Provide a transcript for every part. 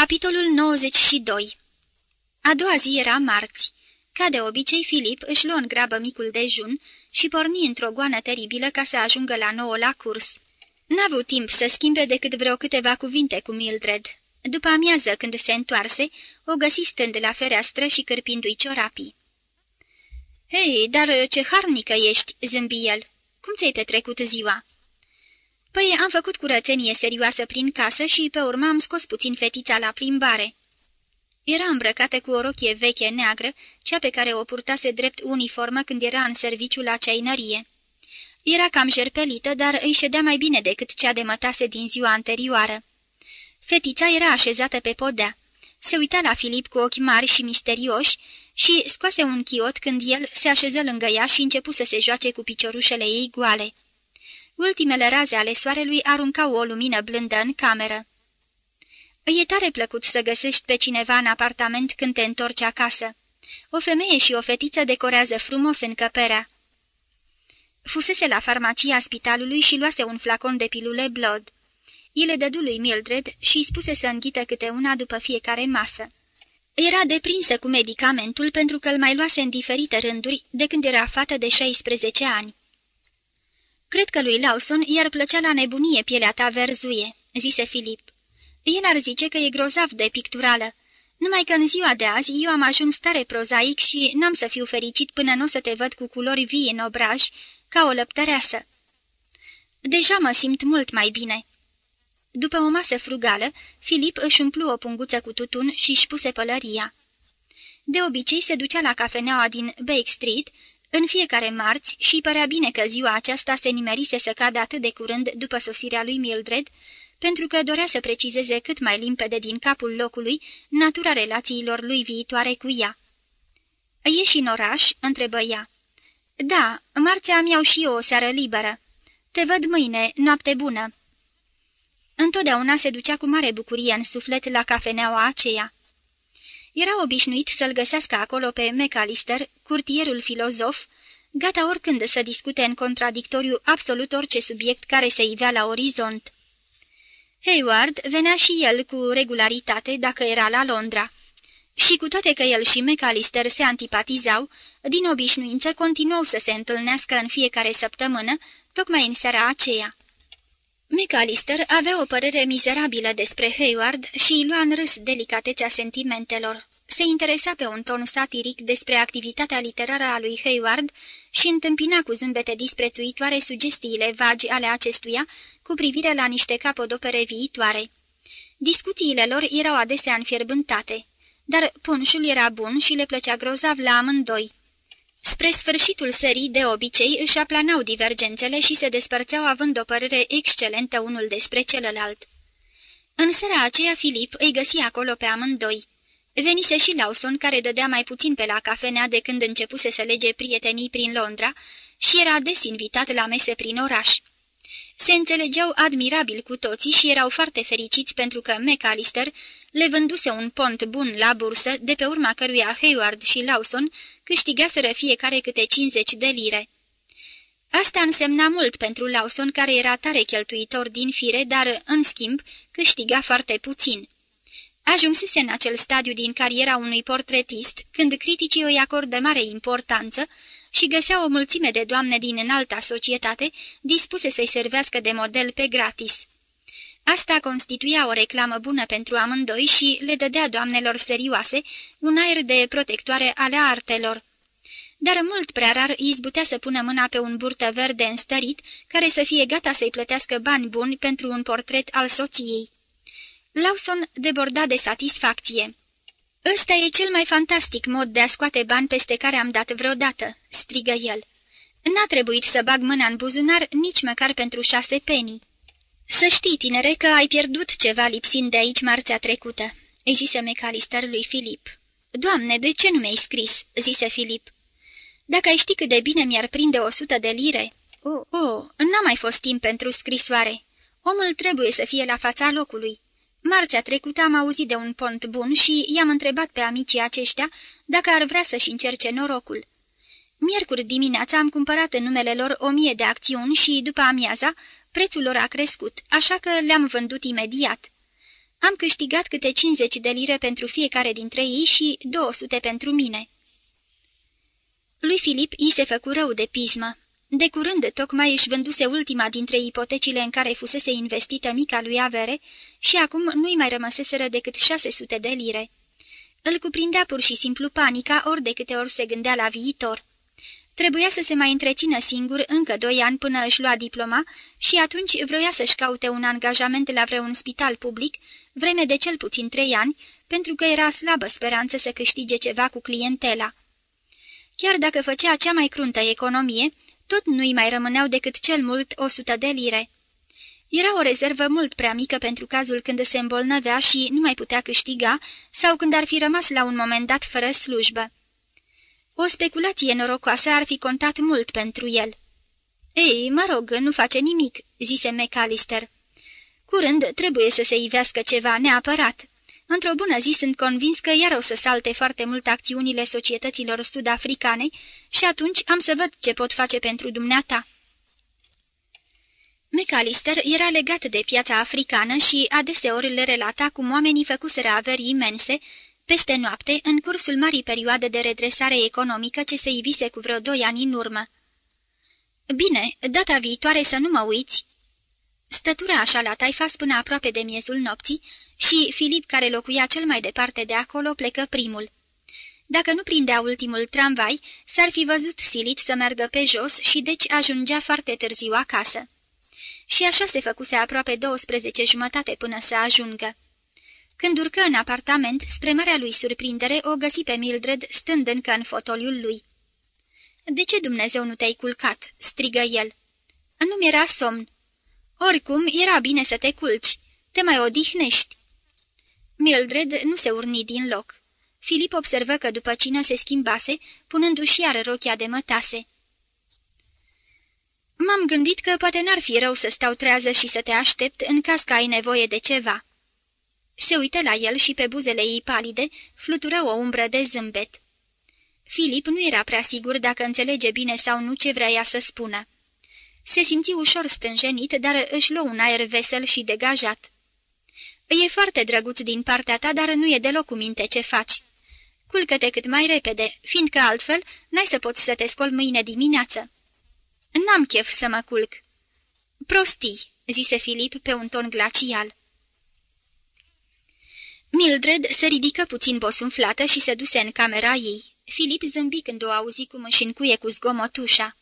Capitolul 92 A doua zi era marți. Ca de obicei, Filip își luă în grabă micul dejun și porni într-o goană teribilă ca să ajungă la nouă la curs. N-a avut timp să schimbe decât vreo câteva cuvinte cu Mildred. După amiază, când se întoarse, o găsi stând la fereastră și cârpindu-i ciorapii. Hei, dar ce harnică ești!" zâmbi el. Cum ți-ai petrecut ziua?" Păi am făcut curățenie serioasă prin casă și pe urmă am scos puțin fetița la plimbare." Era îmbrăcată cu o rochie veche neagră, cea pe care o purtase drept uniformă când era în serviciu la ceainărie. Era cam jerpelită, dar îi ședea mai bine decât cea de mătase din ziua anterioară. Fetița era așezată pe podea. Se uita la Filip cu ochi mari și misterioși și scoase un chiot când el se așeză lângă ea și începu să se joace cu piciorușele ei goale. Ultimele raze ale soarelui aruncau o lumină blândă în cameră. Îi e tare plăcut să găsești pe cineva în apartament când te întorci acasă. O femeie și o fetiță decorează frumos încăperea. Fusese la farmacia spitalului și luase un flacon de pilule Blood. El le dădu lui Mildred și îi spuse să înghită câte una după fiecare masă. Era deprinsă cu medicamentul pentru că îl mai luase în diferite rânduri de când era fată de 16 ani. Cred că lui Lawson i-ar plăcea la nebunie pielea ta verzuie," zise Filip. El ar zice că e grozav de picturală. Numai că în ziua de azi eu am ajuns tare prozaic și n-am să fiu fericit până nu o să te văd cu culori vii în obraj, ca o lăptăreasă. Deja mă simt mult mai bine." După o masă frugală, Filip își umplu o punguță cu tutun și își puse pălăria. De obicei se ducea la cafeneaua din Bake Street în fiecare marți și părea bine că ziua aceasta se nimerise să cadă atât de curând după sosirea lui Mildred, pentru că dorea să precizeze cât mai limpede din capul locului natura relațiilor lui viitoare cu ea. Ieși în oraș?" întrebă ea. Da, marțea mi iau și eu o seară liberă. Te văd mâine, noapte bună." Întotdeauna se ducea cu mare bucurie în suflet la cafeneaua aceea. Era obișnuit să-l găsească acolo pe McAllister, curtierul filozof, gata oricând să discute în contradictoriu absolut orice subiect care se ivea la orizont. Hayward venea și el cu regularitate dacă era la Londra. Și cu toate că el și McAllister se antipatizau, din obișnuință continuau să se întâlnească în fiecare săptămână, tocmai în seara aceea. McAllister avea o părere mizerabilă despre Hayward și îi lua în râs delicatețea sentimentelor. Se interesa pe un ton satiric despre activitatea literară a lui Hayward și întâmpina cu zâmbete disprețuitoare sugestiile vagi ale acestuia cu privire la niște capodopere viitoare. Discuțiile lor erau adesea înfierbântate, dar punșul era bun și le plăcea grozav la amândoi. Spre sfârșitul serii, de obicei, își aplanau divergențele și se despărțeau având o părere excelentă unul despre celălalt. În seara aceea, Filip îi găsi acolo pe amândoi. Venise și Lawson, care dădea mai puțin pe la cafenea de când începuse să lege prietenii prin Londra și era des invitat la mese prin oraș. Se înțelegeau admirabil cu toții și erau foarte fericiți pentru că McAllister le vânduse un pont bun la bursă, de pe urma căruia Hayward și Lawson câștigaseră fiecare câte 50 de lire. Asta însemna mult pentru Lawson, care era tare cheltuitor din fire, dar, în schimb, câștiga foarte puțin. Ajunsese în acel stadiu din cariera unui portretist, când criticii îi acordă mare importanță și găsea o mulțime de doamne din înalta societate dispuse să-i servească de model pe gratis. Asta constituia o reclamă bună pentru amândoi și le dădea doamnelor serioase un aer de protectoare ale artelor. Dar mult prea rar izbutea să pună mâna pe un burtă verde înstărit, care să fie gata să-i plătească bani buni pentru un portret al soției. Lawson deborda de satisfacție. Ăsta e cel mai fantastic mod de a scoate bani peste care am dat vreodată," strigă el. N-a trebuit să bag mâna în buzunar nici măcar pentru șase penii." Să știi, tinere, că ai pierdut ceva lipsind de aici marțea trecută," îi zise McAllister lui Filip. Doamne, de ce nu mi-ai scris?" zise Filip. Dacă ai ști cât de bine mi-ar prinde o sută de lire." Oh, oh, n-a mai fost timp pentru scrisoare. Omul trebuie să fie la fața locului." Marțea trecută am auzit de un pont bun și i-am întrebat pe amicii aceștia dacă ar vrea să-și încerce norocul. Miercuri dimineața am cumpărat în numele lor o mie de acțiuni și, după amiaza, prețul lor a crescut, așa că le-am vândut imediat. Am câștigat câte 50 de lire pentru fiecare dintre ei și 200 pentru mine." Lui Filip i se făcu rău de pismă. De curând, tocmai își vânduse ultima dintre ipotecile în care fusese investită mica lui avere și acum nu-i mai rămăseseră decât 600 de lire. Îl cuprindea pur și simplu panica ori de câte ori se gândea la viitor. Trebuia să se mai întrețină singur încă doi ani până își lua diploma și atunci vroia să-și caute un angajament la vreun spital public, vreme de cel puțin trei ani, pentru că era slabă speranță să câștige ceva cu clientela. Chiar dacă făcea cea mai cruntă economie, tot nu-i mai rămâneau decât cel mult o sută de lire. Era o rezervă mult prea mică pentru cazul când se îmbolnăvea și nu mai putea câștiga sau când ar fi rămas la un moment dat fără slujbă. O speculație norocoasă ar fi contat mult pentru el. Ei, mă rog, nu face nimic," zise McAllister. Curând trebuie să se ivească ceva neapărat. Într-o bună zi sunt convins că iar o să salte foarte mult acțiunile societăților sud-africane și atunci am să văd ce pot face pentru dumneata." McAllister era legat de piața africană și adeseori le relata cum oamenii făcuseră averi imense, peste noapte, în cursul marii perioade de redresare economică ce se ivise cu vreo doi ani în urmă. Bine, data viitoare să nu mă uiți." Stătura așa la taifas până aproape de miezul nopții și Filip, care locuia cel mai departe de acolo, plecă primul. Dacă nu prindea ultimul tramvai, s-ar fi văzut silit să meargă pe jos și deci ajungea foarte târziu acasă. Și așa se făcuse aproape 12 jumătate până să ajungă. Când urcă în apartament, spre marea lui surprindere, o găsi pe Mildred stând încă în fotoliul lui. De ce Dumnezeu nu te-ai culcat?" strigă el. Nu mi-era somn." Oricum, era bine să te culci. Te mai odihnești." Mildred nu se urni din loc. Filip observă că după cină se schimbase, punându-și iar rochia de mătase. M-am gândit că poate n-ar fi rău să stau trează și să te aștept în caz că ai nevoie de ceva." Se uită la el și pe buzele ei palide flutură o umbră de zâmbet. Filip nu era prea sigur dacă înțelege bine sau nu ce vrea ea să spună. Se simți ușor stânjenit, dar își luă un aer vesel și degajat. E foarte drăguț din partea ta, dar nu e deloc cu minte ce faci. Culcă-te cât mai repede, fiindcă altfel n-ai să poți să te scol mâine dimineață." N-am chef să mă culc." Prostii," zise Filip pe un ton glacial. Mildred se ridică puțin bosunflată și se duse în camera ei. Filip zâmbi când o auzi cum își încuie cu zgomotușa.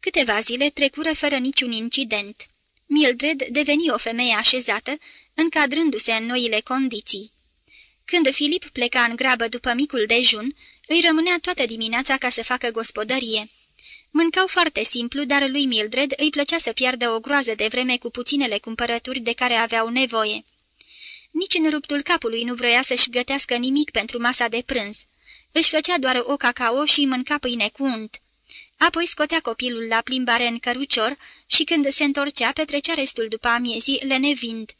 Câteva zile trecură fără niciun incident. Mildred deveni o femeie așezată, încadrându-se în noile condiții. Când Filip pleca în grabă după micul dejun, îi rămânea toată dimineața ca să facă gospodărie. Mâncau foarte simplu, dar lui Mildred îi plăcea să piardă o groază de vreme cu puținele cumpărături de care aveau nevoie. Nici în ruptul capului nu vroia să-și gătească nimic pentru masa de prânz. Își făcea doar o cacao și mânca pâine cu unt. Apoi scotea copilul la plimbare în cărucior și când se întorcea petrecea restul după amiezii lenevind.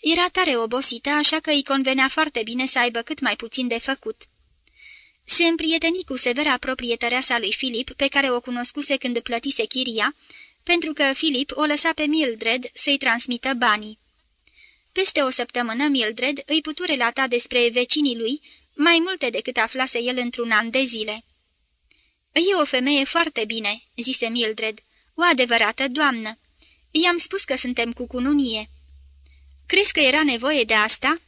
Era tare obosită, așa că îi convenea foarte bine să aibă cât mai puțin de făcut. Se împrieteni cu severa proprietăreasa lui Filip, pe care o cunoscuse când plătise chiria, pentru că Filip o lăsa pe Mildred să-i transmită banii. Peste o săptămână Mildred îi putu relata despre vecinii lui mai multe decât aflase el într-un an de zile. E o femeie foarte bine," zise Mildred, o adevărată doamnă. I-am spus că suntem cu cununie." Crezi că era nevoie de asta?"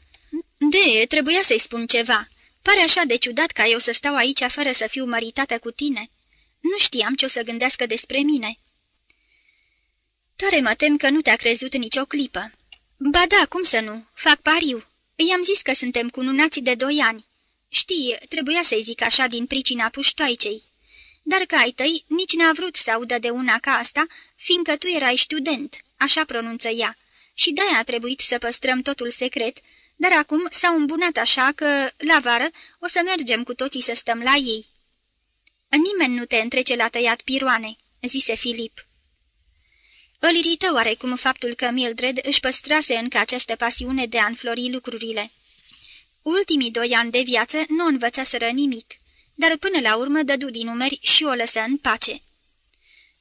De, trebuia să-i spun ceva. Pare așa de ciudat ca eu să stau aici fără să fiu măritată cu tine. Nu știam ce o să gândească despre mine." Tare mă tem că nu te-a crezut nicio clipă." Ba da, cum să nu? Fac pariu. I-am zis că suntem cununați de doi ani. Știi, trebuia să-i zic așa din pricina puștoaicei. Dar că ai tăi nici n-a vrut să audă de una ca asta, fiindcă tu erai student, așa pronunță ea. Și de-aia a trebuit să păstrăm totul secret, dar acum s-au îmbunat așa că, la vară, o să mergem cu toții să stăm la ei." Nimeni nu te întrece la tăiat piroane," zise Filip. Îl irită oarecum faptul că Mildred își păstrase încă această pasiune de a înflori lucrurile. Ultimii doi ani de viață nu învățaseră nimic, dar până la urmă dădu din numeri și o lăsă în pace.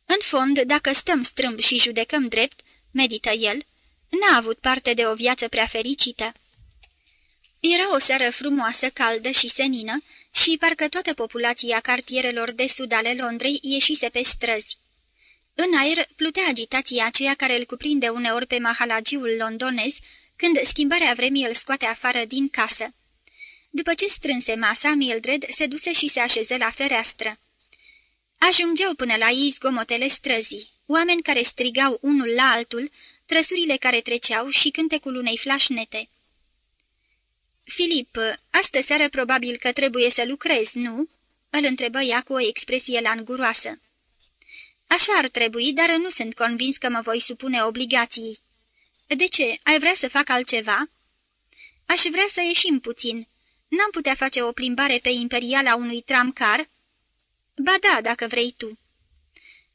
În fond, dacă stăm strâmb și judecăm drept, medită el, n-a avut parte de o viață prea fericită. Era o seară frumoasă, caldă și senină și parcă toată populația cartierelor de sud ale Londrei ieșise pe străzi. În aer plutea agitația aceea care îl cuprinde uneori pe mahalagiul londonez, când schimbarea vremii îl scoate afară din casă. După ce strânse masa, Mildred se duse și se așeză la fereastră. Ajungeau până la ei zgomotele străzii, oameni care strigau unul la altul, trăsurile care treceau și cântecul unei flașnete. Filip, astă seară probabil că trebuie să lucrezi, nu?" îl întrebă ea cu o expresie languroasă. Așa ar trebui, dar nu sunt convins că mă voi supune obligației." De ce? Ai vrea să fac altceva?" Aș vrea să ieșim puțin. N-am putea face o plimbare pe imperiala unui tramcar?" Ba da, dacă vrei tu."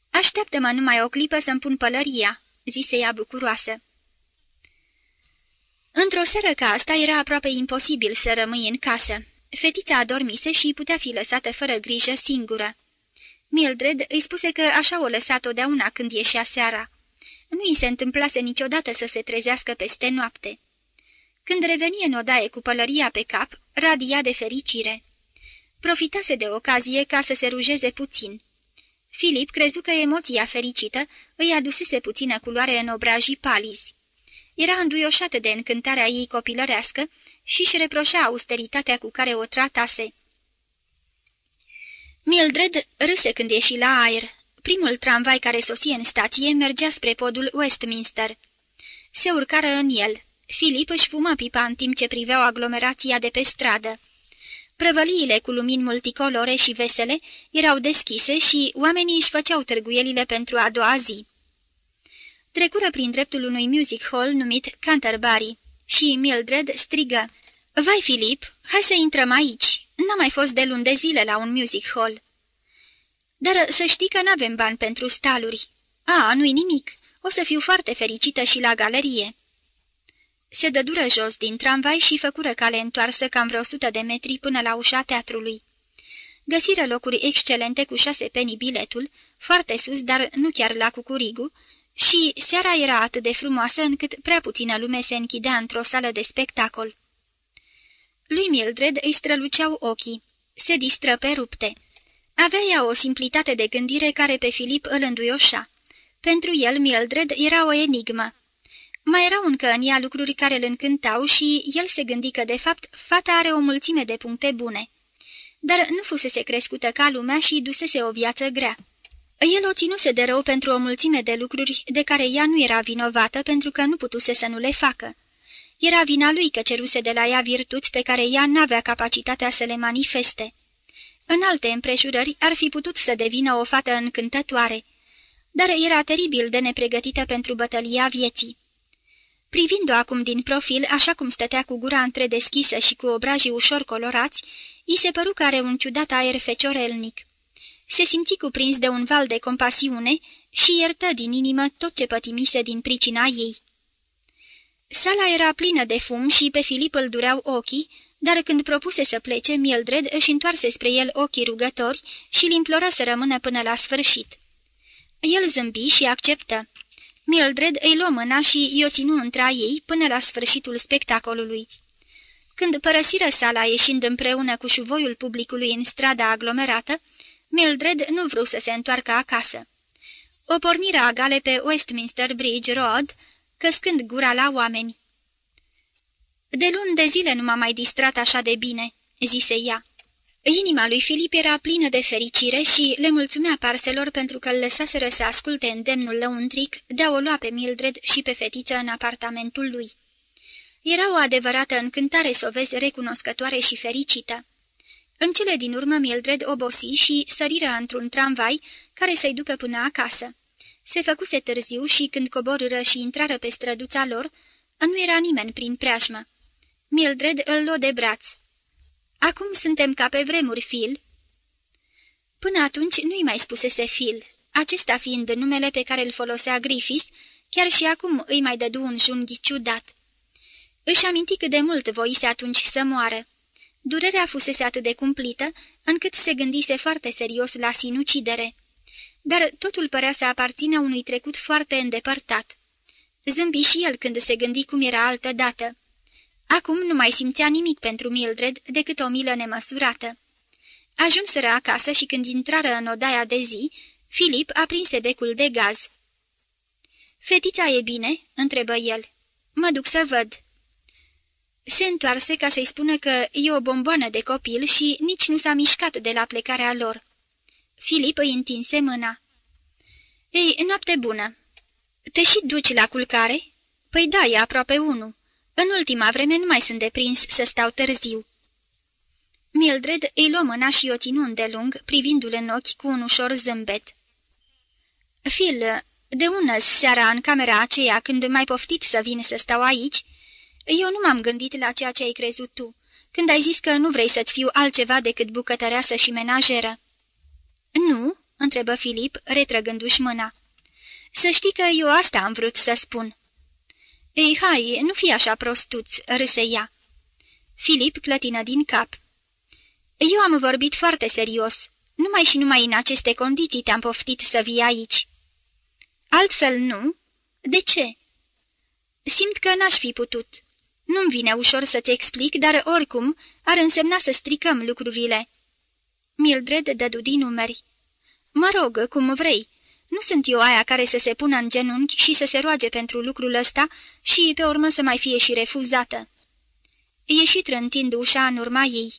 Așteaptă-mă numai o clipă să-mi pun pălăria," zise ea bucuroasă. Într-o seară ca asta era aproape imposibil să rămâi în casă. Fetița adormise și putea fi lăsată fără grijă singură. Mildred îi spuse că așa o lăsa totdeauna când ieșea seara. Nu i se întâmplase niciodată să se trezească peste noapte. Când reveni în odaie cu pălăria pe cap, radia de fericire. Profitase de ocazie ca să se rujeze puțin. Filip crezu că emoția fericită îi adusese puțină culoare în obrajii palizi. Era înduioșată de încântarea ei copilărească și își reproșea austeritatea cu care o tratase. Mildred râse când ieși la aer. Primul tramvai care sosie în stație mergea spre podul Westminster. Se urcară în el. Filip își fumă pipa în timp ce priveau aglomerația de pe stradă. Prăvăliile cu lumini multicolore și vesele erau deschise și oamenii își făceau târguielile pentru a doua zi. Trecură prin dreptul unui music hall numit Canterbury și Mildred strigă, Vai, Filip, hai să intrăm aici! N-am mai fost de luni de zile la un music hall." Dar să știi că n-avem bani pentru staluri." A, nu-i nimic. O să fiu foarte fericită și la galerie." Se dădură jos din tramvai și făcură cale întoarsă cam vreo sută de metri până la ușa teatrului. Găsiră locuri excelente cu șase penii biletul, foarte sus, dar nu chiar la cucurigu, și seara era atât de frumoasă încât prea puțină lume se închidea într-o sală de spectacol. Lui Mildred îi străluceau ochii. Se distră pe rupte. Avea ea o simplitate de gândire care pe Filip îl înduioșa. Pentru el, Mildred era o enigmă. Mai erau încă în ea lucruri care îl încântau și el se gândi că, de fapt, fata are o mulțime de puncte bune. Dar nu fusese crescută ca lumea și dusese o viață grea. El o ținuse de rău pentru o mulțime de lucruri de care ea nu era vinovată pentru că nu putuse să nu le facă. Era vina lui că ceruse de la ea virtuți pe care ea n-avea capacitatea să le manifeste. În alte împrejurări ar fi putut să devină o fată încântătoare, dar era teribil de nepregătită pentru bătălia vieții. Privind-o acum din profil, așa cum stătea cu gura întredeschisă și cu obrajii ușor colorați, i se păru că are un ciudat aer feciorelnic. Se simți cuprins de un val de compasiune și iertă din inimă tot ce pătimise din pricina ei. Sala era plină de fum și pe Filip îl dureau ochii, dar când propuse să plece, Mildred își întoarse spre el ochii rugători și îl imploră să rămână până la sfârșit. El zâmbi și acceptă. Mildred îi luă mâna și i-o ținu între ei până la sfârșitul spectacolului. Când părăsiră sala ieșind împreună cu șuvoiul publicului în strada aglomerată, Mildred nu vrut să se întoarcă acasă. O pornire a gale pe Westminster Bridge Road, căscând gura la oameni. De luni de zile nu m-am mai distrat așa de bine," zise ea. Inima lui Filip era plină de fericire și le mulțumea parselor pentru că îl lăsaseră să asculte îndemnul lăuntric de a o lua pe Mildred și pe fetiță în apartamentul lui. Era o adevărată încântare să o vezi recunoscătoare și fericită. În cele din urmă Mildred obosi și săriră într-un tramvai care să-i ducă până acasă. Se făcuse târziu și când coborâră și intrară pe străduța lor, nu era nimeni prin preajmă. Mildred îl luă de braț. Acum suntem ca pe vremuri, Phil." Până atunci nu-i mai spusese Phil, acesta fiind numele pe care îl folosea Griffiths, chiar și acum îi mai dădu un junghi ciudat. Își aminti cât de mult voise atunci să moară. Durerea fusese atât de cumplită, încât se gândise foarte serios la sinucidere dar totul părea să aparțină unui trecut foarte îndepărtat. Zâmbi și el când se gândi cum era altă dată. Acum nu mai simțea nimic pentru Mildred decât o milă nemăsurată. Ajunseră acasă și când intrară în odaia de zi, Filip aprinse becul de gaz. Fetița e bine?" întrebă el. Mă duc să văd." Se întoarse ca să-i spună că e o bomboană de copil și nici nu s-a mișcat de la plecarea lor. Filip îi întinse mâna. Ei, noapte bună! Te și duci la culcare?" Păi da, e aproape unu. În ultima vreme nu mai sunt deprins să stau târziu." Mildred îi luă mâna și o ținu de lung, privindu-l în ochi cu un ușor zâmbet. Phil, de ună seara în camera aceea când mai poftit să vin să stau aici, eu nu m-am gândit la ceea ce ai crezut tu, când ai zis că nu vrei să-ți fiu altceva decât bucătăreasă și menajeră." Nu?" întrebă Filip, retrăgându-și mâna. Să știi că eu asta am vrut să spun." Ei, hai, nu fi așa prostuț," râse ea. Filip clătină din cap. Eu am vorbit foarte serios. Numai și numai în aceste condiții te-am poftit să vii aici." Altfel nu? De ce?" Simt că n-aș fi putut. Nu-mi vine ușor să-ți explic, dar oricum ar însemna să stricăm lucrurile." Mildred dădu din numeri. Mă rog, cum vrei. Nu sunt eu aia care să se pună în genunchi și să se roage pentru lucrul ăsta și pe urmă să mai fie și refuzată." Ieși trântind ușa în urma ei.